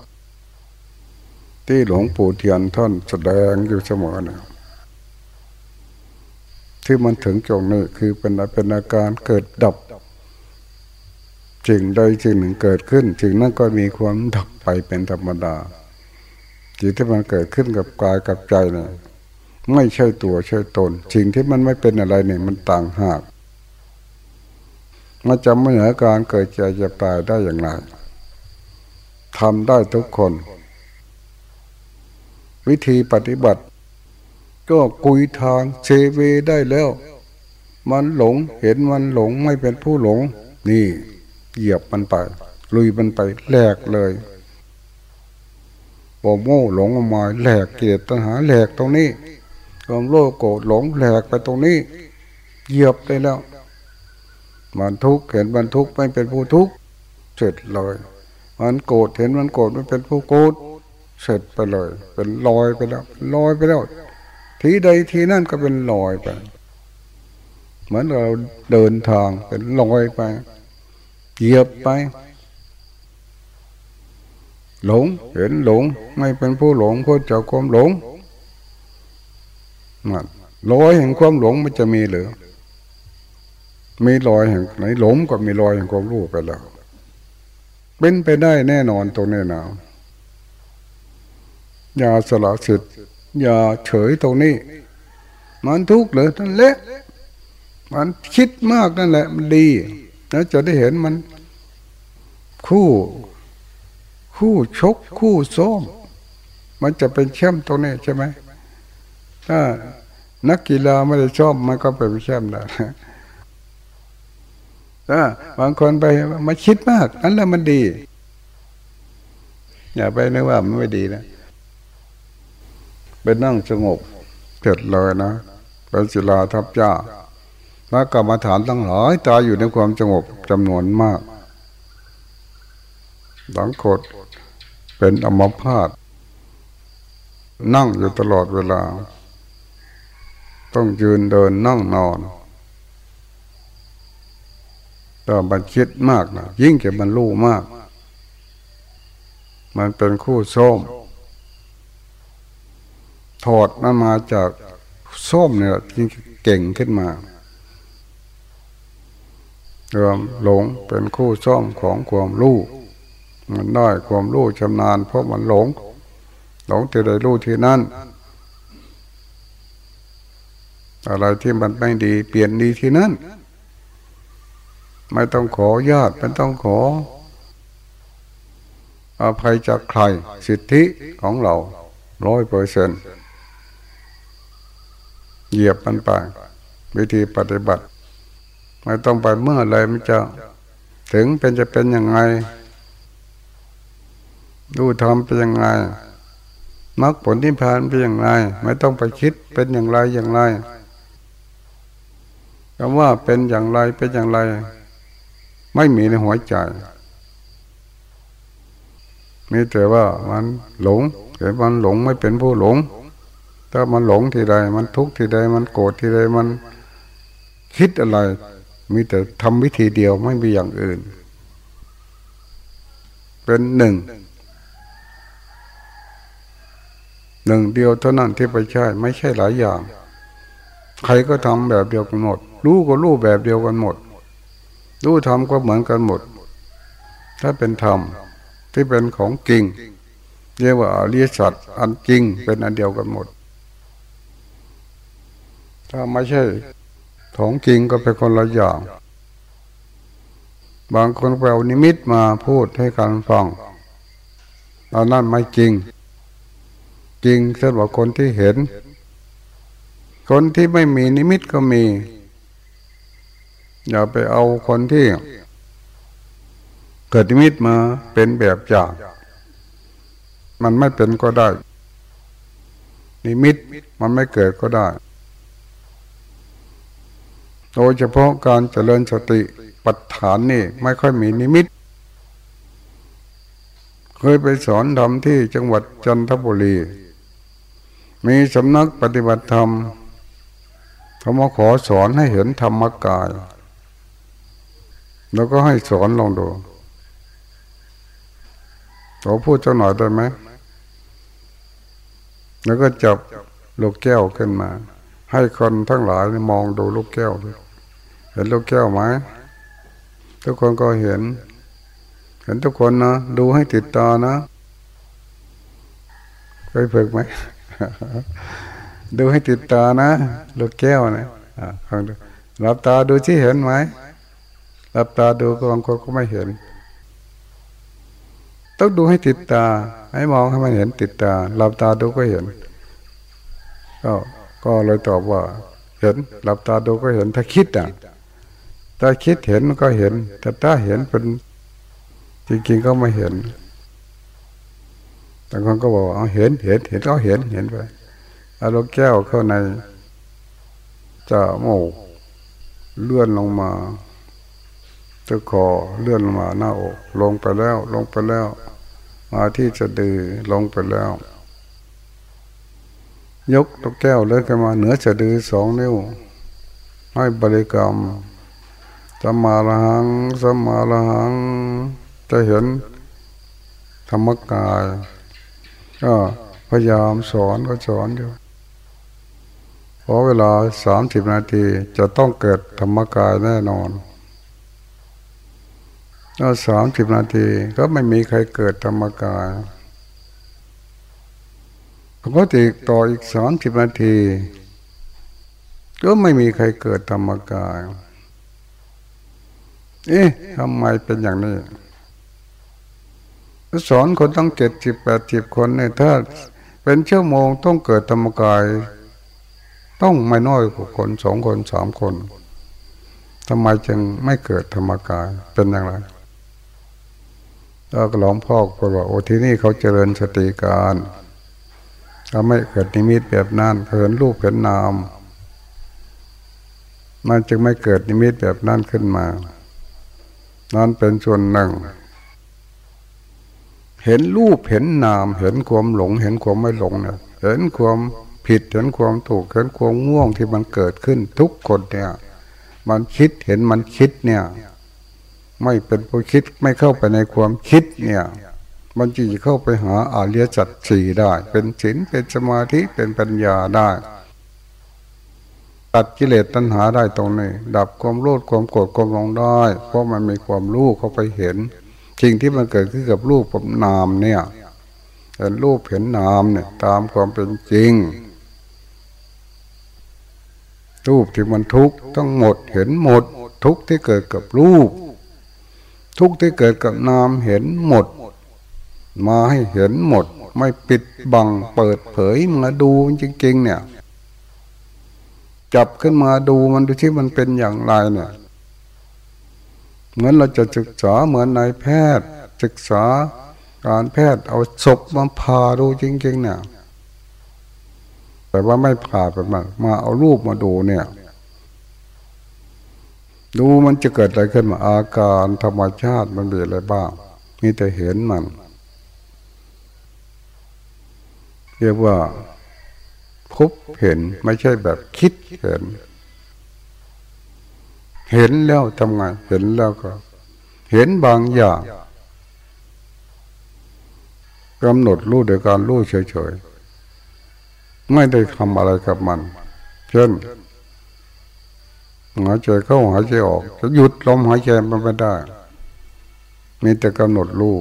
ที่หลวงปู่เทียนท่านแสดงอยู่เสมอนะที่มันถึงจงนี้คือเป็นเป็นอาการเกิดดับสิ่งใดสิ่งหนึ่งเกิดขึ้นสิ่งนั้นก็มีความดับไปเป็นธรรมดาสิ่งที่มันเกิดขึ้นกับกายกับใจเนี่ยไม่ใช่ตัวใช่ตนสิ่งที่มันไม่เป็นอะไรเนี่ยมันต่างหากมันจะไม่เหนือการเกิดใจจะตายได้อย่างไรทำได้ทุกคน วิธีปฏิบัติ ก็กุยทางเชเวได้แล้ว มันหลงเห็นมันหลงไม่เป็นผู้หลง นี่ เหยียบมันไป ลุยมันไปแหลกเลยบโม่หลงออกมาแหลกเกียรติตัณหาแหลกตรงนี้ความโลภโกรธหลงแหลกไปตรงนี้ เหยียบได้แล้วมันทุกข์เห็นมันทุกข์ไม่เป็นผู้ทุกข์เสร็จเลยมันโกรธเห็นมันโกรธไม่เป็นผู้โกรธ เสร็จไปเลย เป็นลอยไปแล้วลอยไปแล้ว ทีใดทีนั่นก็เป็นลอยไป เหมือนเราเดินทางเป็นลอยไปเหยียบไป หลงเห็นหลง ไม่เป็นผู้หลงพ้นจาความหลงมันลอยแห่งความหลงมันจะมีหรือมีลอยแห่งไหนหลงก็มีลอยแห่งความรู้ไปแล้ว เป็นไปได้แน่นอนตรงนี้นะ อย่าสละสิทธิ์อย่าเฉยตรงนี้ มันทุกข์เลยนั่นแหละมันคิดมากนั่นแหละ มันดี แล้วจะได้เห็นมัน คู่ คู่ชก คู่ซ้อมมันจะเป็นแชมป์ตรงนี้ใช่ไหมถ้านักกีฬาไม่ได้ชอบมันก็เป็นแชมป์ได้ถ้าบางคนไปมาคิดมาก นั่นแหละมันดี อย่าไปนึกว่ามันไม่ดีนะ ไปนั่งสงบเกิดเลยนะเป็นศิลาทับจ้าพระกรรมฐานตั้งหลายตายอยู่ในความสงบจำนวนมากหลังโคดเป็นอมพาตนั่งอยู่ตลอดเวลา ต้องยืนเดินนั่งนอนแต่มันคิดมากนะยิ่งเก็บมันรู้มาก มันเป็นคู่ส้ม ถอดมันมาจากส้มเนี่ยที่เก่งขึ้นมาเริ่มหลงเป็นคู่ซ่อมของความรู้มันได้ความรู้ชำนาญเพราะมันหลง หลงที่ใดรู้ที่นั่นอะไรที่มันไม่ดีเปลี่ยนดีที่นั่นไม่ต้องขอญาติไม่ต้องขออภัยจากใครสิทธิของเราร้อยเปอร์เซ็นต์ เหยียบมันไปวิธีปฏิบัติ ไม่ต้องไปเมื่อไรมันจะ ถึงเป็นจะเป็นยังไง ดูทำเป็นยังไงมรรคผลที่ผ่านเป็นอย่างไร ไม่ต้องไปคิดเป็นอย่างไรอย่างไรคำว่าเป็นอย่างไรเป็นอย่างไร ไม่มีในหัวใจมีแต่ว่ามันหลงเห็นมันหลงไม่เป็นผู้หลง ถ้ามันหลงทีใด มันทุกข์ทีใด มันโกรธทีใด มันคิดอะไร มีแต่ทำวิธีเดียวไม่มีอย่างอื่น เป็นหนึ่งหนึ่งเดียวเท่านั้นที่ไปใช่ไม่ใช่หลายอย่าง ใครก็ทำแบบเดียวกันหมด รู้ก็รู้แบบเดียวกันหมด รู้ทำก็เหมือนกันหมด ถ้าเป็นธรรมที่เป็นของจริงเรียกว่าอริยสัจอันจริงเป็นอันเดียวกันหมด ถ้าไม่ใช่ของจริงก็เป็นคนละอย่าง บางคนแปลนิมิตมาพูดให้การฟังเอานั่นไม่จริง จริงสำหรับคนที่เห็น คนที่ไม่มีนิมิตก็มี อย่าไปเอาคนที่ เกิดนิมิตมาเป็นแบบอย่าง มันไม่เป็นก็ได้ นิมิตมันไม่เกิดก็ได้ โดยเฉพาะการเจริญสติปัฏฐานนี่ไม่ค่อยมีนิมิต เคยไปสอนทำที่จังหวัดจันทบุรี มีสำนักปฏิบัติธรรมเขามาขอสอนให้เห็นธรรมกาย แล้วก็ให้สอนลองดูขอพูดจังหน่อยได้ไหม แล้วก็จับลูกแก้วขึ้นมา ให้คนทั้งหลายมองดูลูกแก้วเห็นลูกแก้วไหมทุกคนก็เห็น เห็นทุกคนนะดูให้ติดตานะเคยฝึกไหมดูให้ติดตานะลูกแก้วนะฟังดูหลับตาดูที่เห็นไหมหลับตาดูก็บางคนก็ไม่เห็น ต้องดูให้ติดตา ให้มองให้มันเห็นติดตาหลับตาดูก็เห็น ก็ก็เลยตอบว่า เห็นหลับตาดูก็เห็นถ้าคิดอะ ถ้าคิดเห็นก็เห็น แต่ถ้าเห็นเป็นจริงๆก็ไม่เห็นแต่คนก็บอกเอาเห็นเห็นเห็นก็เห็นเห็นไปเอาลูกแก้วเข้าในจะโมกเลื่อนลงมาตะคอเลื่อนลงมาหน้าอก ลงไปแล้ว ลงไปแล้ว มาที่จะดือลงไปแล้ว ยกตกแก้วเลยขึ้นมาเหนือจะดือสองนิ้วให้บริกรรม สมาลหังสมาลหังจะเห็นธรรมกาย ก็พยายามสอนก็สอนอยู่พอเวลาสามสิบนาทีจะต้องเกิดธรรมกายแน่นอนแล้วสามสิบนาทีก็ไม่มีใครเกิดธรรมกายปกติต่ออีกสามสิบนาที ก็ไม่มีใครเกิดธรรมกาย เอ๊ะทำไมเป็นอย่างนี้สอนคนต้องเจ็ดสิบแปดสิบคนเนี่ยถ้าเป็นชั่วโมงต้องเกิดธรรมกาย ต้องไม่น้อยกว่าคนสองคนสามคนทำไมจึงไม่เกิดธรรมกายเป็นอย่างไรแล้วหลวงพ่อก็บอกโอ้ที่นี่เขาเจริญสติการเขาไม่เกิดนิมิตแบบนั้นเห็นรูปเห็นนาม มันจึงไม่เกิดนิมิตแบบนั้นขึ้นมา นั่นเป็นส่วนหนึ่ง เห็นรูปเห็นนาม เห็นความหลง เห็นความไม่หลงเนี่ยเห็นความผิดเห็นความถูกเห็นความง่วงที่มันเกิดขึ้นทุกคนเนี่ย มันคิดเห็นมันคิดเนี่ย ไม่เป็นผู้คิดไม่เข้าไปในความคิดเนี่ย มันจะเข้าไปหาอาเลียจัดสี่ได้ เป็นศีลเป็นสมาธิเป็นปัญญาได้ ตัดกิเลสตัณหาได้ตรงนี้ ดับความโลภความโกรธความหลงได้ เพราะมันมีความรู้เข้าไปเห็นสิ่งที่มันเกิดขึ้นกับรูปกับนามเนี่ยเห็นรูปเห็นนามเนี่ย ตามความเป็นจริง รูปที่มันทุกข์ทั้งหมดเห็นหมด ทุกข์ที่เกิดกับรูป ทุกข์ที่เกิดกับนามเห็นหมด มาให้เห็นหมด ไม่ปิดบังเปิดเผยมาดูจริงๆเนี่ย จับขึ้นมาดูมันดูที่มันเป็นอย่างไรเนี่ยเหมือนเราจะศึกษาเหมือนนายแพทย์ ศึกษาการแพทย์เอาศพมาผ่าดูจริงๆเนี่ยแต่ว่าไม่ผ่าแบบนั้นมาเอารูปมาดูเนี่ย ดูมันจะเกิดอะไรขึ้นมาอาการธรรมชาติมันเป็นอะไรบ้างมีแต่เห็นมัน เรียกว่า พบเห็นไม่ใช่แบบคิดเห็น เห็นแล้วทำไงเห็นแล้วก็ เห็นบางอย่างกำหนดรู้โดยการรู้เฉยๆ ไม่ได้ทำอะไรกับมัน เช่นหายใจเข้าหายใจออก จะหยุดลมหายใจมันไม่ได้ มีแต่กำหนดรู้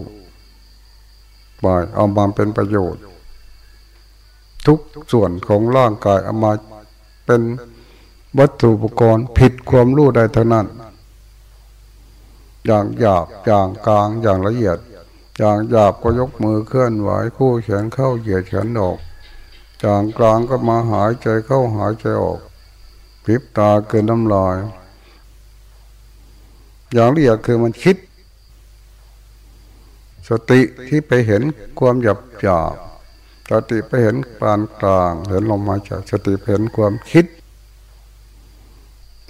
ปล่อยเอามาเป็นประโยชน์ ทุกส่วนของร่างกายเอามาเป็นวัตถุอุปกรณ์ผิดความรู้ได้ทั้งนั้น อย่างหยาบอย่างกลางอย่างละเอียด อย่างหยาบก็ยกมือเคลื่อนไหวคู่แขนเข้าเหยียดแขนออกอย่างกลางก็มาหายใจเข้าหายใจออกพิบตาเกินน้ำลาย อย่างละเอียดคือมันคิด สติที่ไปเห็นความหยาบหยาบ สติไปเห็นปานกลาง เห็นลงมาจากสติเห็นความคิด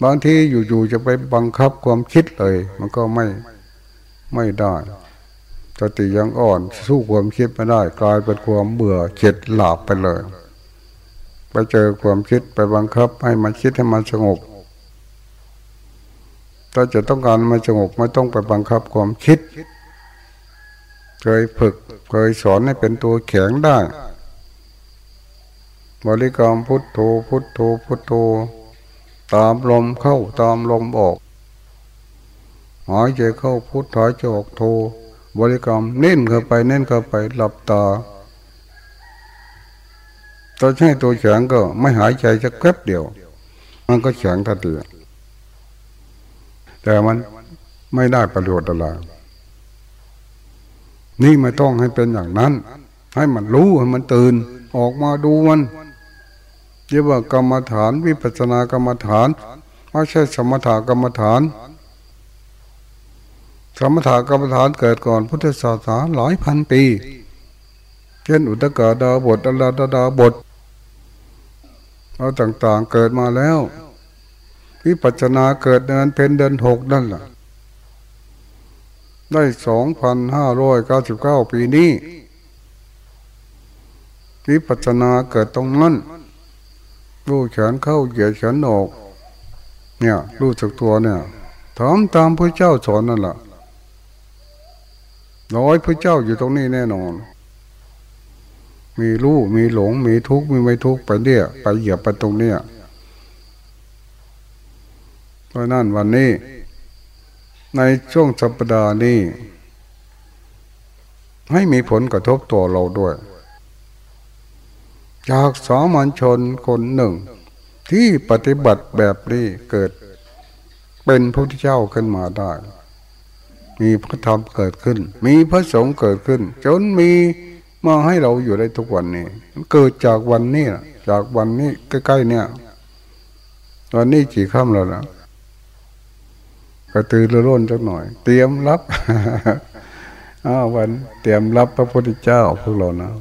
บางทีอยู่ๆจะไปบังคับความคิดเลย มันก็ไม่ไม่ได้สติยังอ่อนสู้ความคิดไม่ได้ กลายเป็นความเบื่อเข็ดหลาบไปเลย ไปเจอความคิดไปบังคับให้มันคิดให้มันสงบถ้าจะต้องการมันสงบไม่ต้องไปบังคับความคิด เคยฝึกเคยสอนให้เป็นตัวแข็งได้ บริกรรมพุทโธพุทโธพุทโธตามลมเข้าตามลมออกหายใจเข้าพุทหายใจออกโธบริกรรมเน้นเข้าไปเน้นเข้าไปหลับตาตอนใช้ตัวแข็งก็ไม่หายใจจะแคบเดียว มันก็แข็งทันทีแต่มันไม่ได้ประโยชน์อะไร นี่ไม่ต้องให้เป็นอย่างนั้น ให้มันรู้ให้มันตื่น ออกมาดูมันเรียกว่ากรรมฐาน วิปัสสนากรรมฐานไม่ใช่สมถกรรมฐาน สมถกรรมฐานเกิดก่อนพุทธศาสนาหลายพันปี เช่นอุตกาดาบทอลาดาดาบทเอาต่างๆเกิดมาแล้ววิปัจนาเกิดเดือนเพนเดือนหกนั่นแหละ ได้สองพันห้าร้อยเก้าสิบเก้าปีนี้วิปัจนาเกิดตรงนั้นรู้แขนเข้าเหยียดแขนออก เนี่ยรู้จักตัวเนี่ยทำตามพระเจ้าสอนนั่นแหละร้อยพระเจ้าอยู่ตรงนี้แน่นอน มีรู้มีหลง มีทุกข์มีไม่ทุกข์ไปเนี่ยไปเหยียบไปตรงเนี้ยเพราะนั่นวันนี้ ในช่วงสัปดาห์นี้ ให้มีผลกระทบตัวเราด้วย จากสามัญชนคนหนึ่ง ที่ปฏิบัติแบบนี้เกิด เป็นพระพุทธเจ้าขึ้นมาได้ มีพระธรรมเกิดขึ้น มีพระสงฆ์เกิดขึ้น จนมีมาให้เราอยู่ได้ทุกวันนี้เกิดจากวันนี้จากวันนี้ใกล้ๆเนี่ยวันนี้กี่ค่ำแล้วนะกระ ตือรือร้นจักหน่อย เตรียมรับอ้าวันเตรียมรับพระพุทธเจ้าพวกเรานะ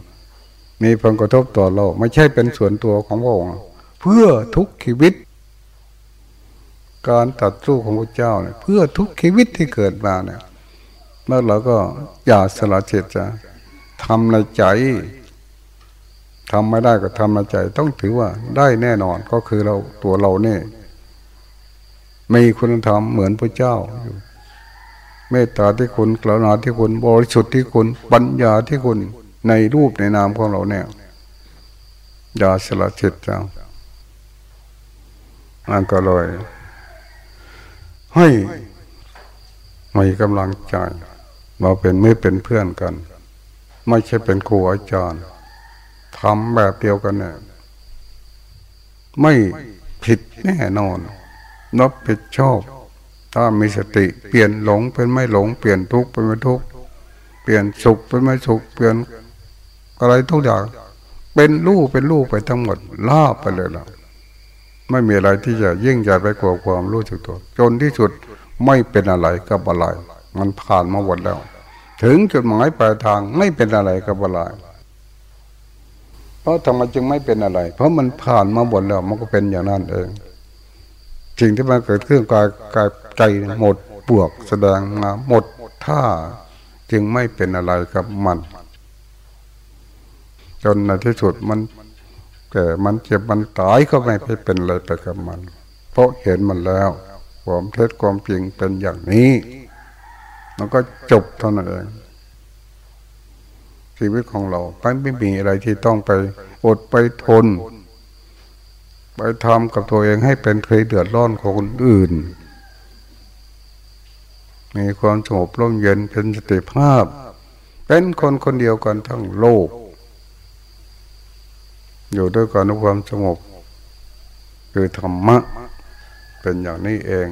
มีผลกระทบต่อเรา ไม่ใช่เป็นส่วนตัวของพระองค์เพื่อทุกชีวิต การตัดสู้ของพระเจ้าเนี่ยเพื่อทุกชีวิตที่เกิดมาเนี่ยแล้วเราก็อย่าสละจิตจะทำในใจทำไม่ได้ก็ทำในใจ ต้องถือว่าได้แน่นอนก็คือเราตัวเราเนี่ย มีคุณธรรมเหมือนพระเจ้าอยู่เมตตาที่คุณกรุณาที่คุณบริสุทธิ์ที่คุณปัญญาที่คุณในรูปในนามของเราเนี่ยอย่าสละจิตจ้านั่นก็เลยให้มีกำลังใจมาเป็นไม่เป็นเพื่อนกัน ไม่ใช่เป็นครูอาจารย์ทำแบบเดียวกันเนี่ยไม่ผิดแน่นอน นับผิดชอบ ถ้ามีสติเปลี่ยนหลงเป็นไม่หลง เปลี่ยนทุกข์เป็นไม่ทุกข์เปลี่ยนสุขเป็นไม่สุขเปลี่ยนอะไรทุกอย่าง เป็นรูปเป็นรูปไปทั้งหมดล่าไปเลยล่ะไม่มีอะไรที่จะยิ่งใหญ่ไปกว่าความรู้จักตัว จนที่สุดไม่เป็นอะไรกับอะไร มันผ่านมาหมดแล้ว ถึงจุดหมายปลายทางไม่เป็นอะไรกับอะไรเพราะทำไมจึงไม่เป็นอะไร เพราะมันผ่านมาหมดแล้วมันก็เป็นอย่างนั้นเอง สิ่งที่มันเกิดขึ้นกายกายใจหมดบวกแสดงมาหมดท่าจึงไม่เป็นอะไรกับมัน จนในที่สุดมันแก่มันเจ็บมันตายก็ไม่ไปเป็นอะไรไปกับมัน เพราะเห็นมันแล้วความเท็จความจริงเป็นอย่างนี้มันก็จบเท่านั้นเองชีวิตของเราไม่มีอะไรที่ต้องไปอดไปทน ไปทำกับตัวเองให้เป็นเคยเดือดร้อนของคนอื่น มีความสงบร่มเย็นเป็นสติภาพ เป็นคนคนเดียวกันทั้งโลก อยู่ด้วยกันด้วยความสงบ คือธรรมะ เป็นอย่างนี้เอง